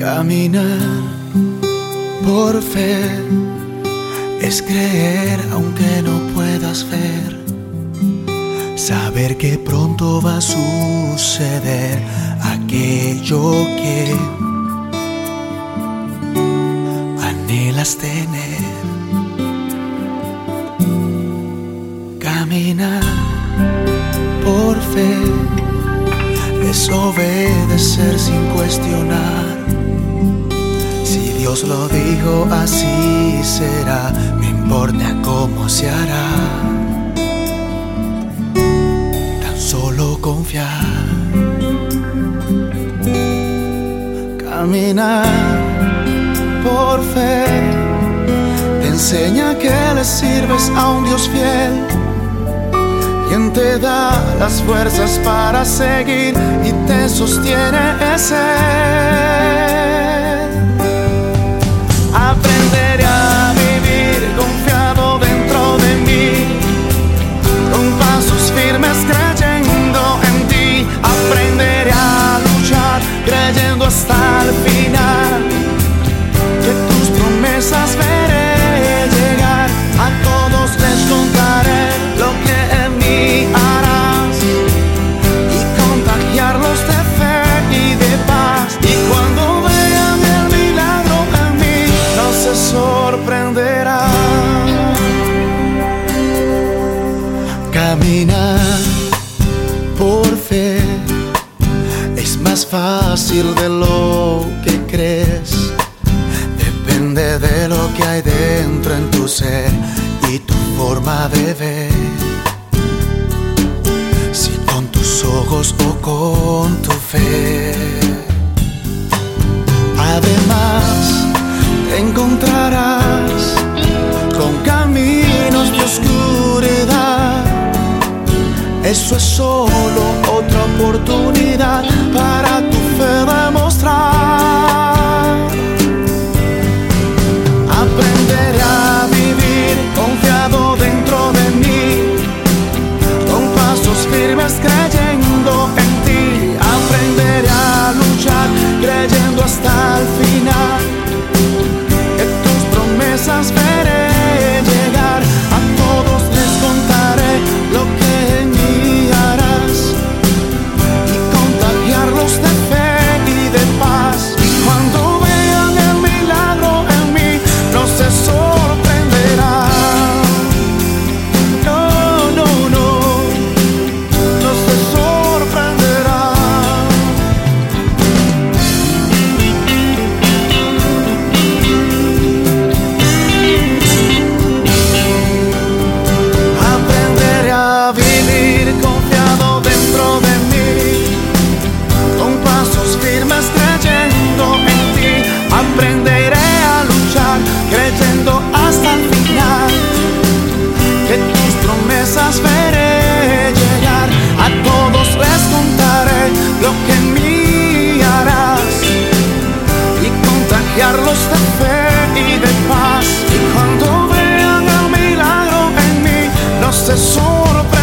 Caminar por fe es creer aunque no puedas ver. Saber que pronto va a suceder aquello que anhelas tener. Caminar por fe es obedecer sin cuestionar. Dios lo dijo, así será, no importa cómo se hará. Tan solo confiar. Caminar por fe te enseña que le sirves a un Dios fiel quien te da las fuerzas para seguir y te sostiene es hasta el final, que tus promesas veré llegar. A todos les contaré lo que en mí harás y contagiarlos de fe y de paz. Y cuando vean el milagro en mí, no se sorprenderán. Caminar más fácil de lo que crees. Depende de lo que hay dentro en tu ser y tu forma de ver. Si con tus ojos o con tu fe. Además, te encontrarás con caminos de oscuridad. Eso es solo otra oportunidad para tu fe demostrar. y de paz. Y cuando vean el milagro en mí, no se sorprendan.